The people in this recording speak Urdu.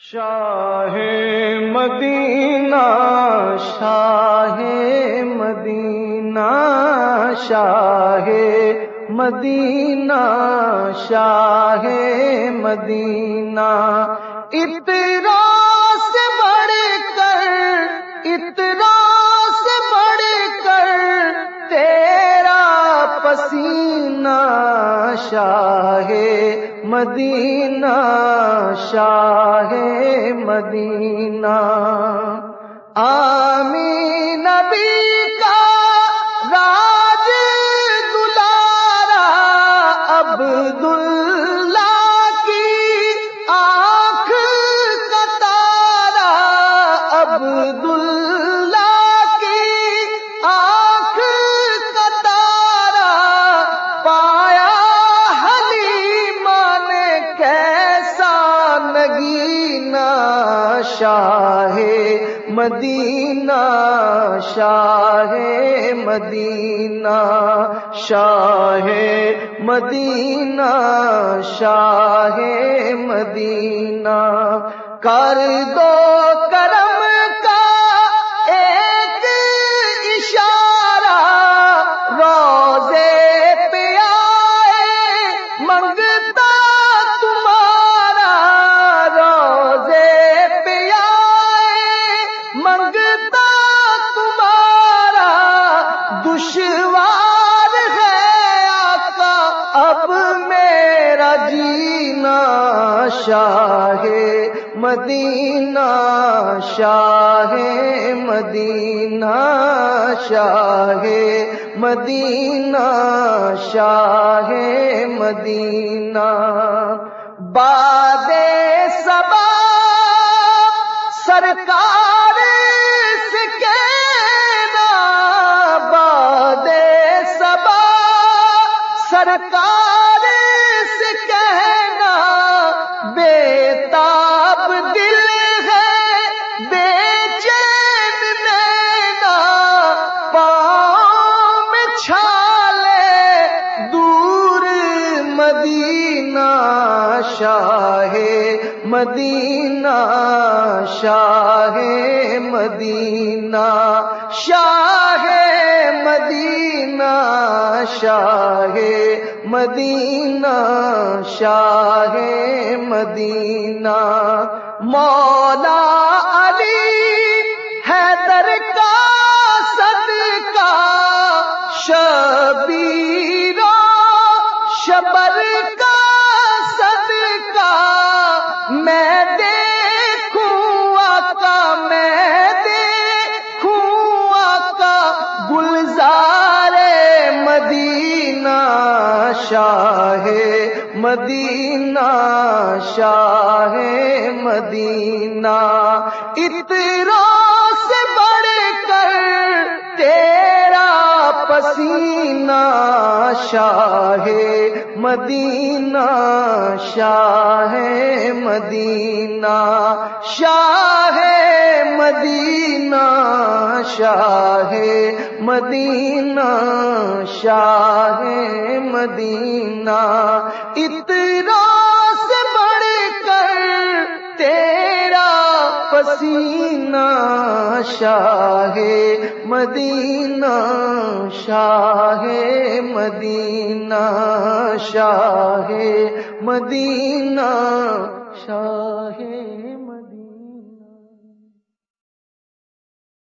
شاہ مدینہ شاہ مدینہ شاہ مدینہ شاہ مدینہ۔ اترا سے بڑھ کر، اترا سے بڑھ کر تیرا پسینہ، شاہ مدینہ شاہ مدینہ۔ آمی نبی کا راج دلارا عبد مدینہ شاہ مدینہ شاہ مدینہ شاہ مدینہ شاہ مدینہ کر دو شاہ مدینہ شاہ مدینہ شاہ مدینہ شاہ مدینہ۔ باد سبا سرکار سے کہنا باد سبا سرکار شاہ مدینہ شاہ مدینہ شاہ مدینہ شاہ مدینہ شاہ مدینہ۔ مولا علی حیدر کا صدقہ، شبیرہ، شبر شاہ مدینہ شاہ مدینہ۔ اترا سے بڑھ کر تیرا پسینہ، شاہ مدینہ شاہ مدینہ۔ شاہ مدینہ۔ شاہ مدینہ شاہ مدینہ۔ اتنا سے بڑھ کر تیرا پسینہ شاہ مدینہ شاہ مدینہ شاہ مدینہ، شاہ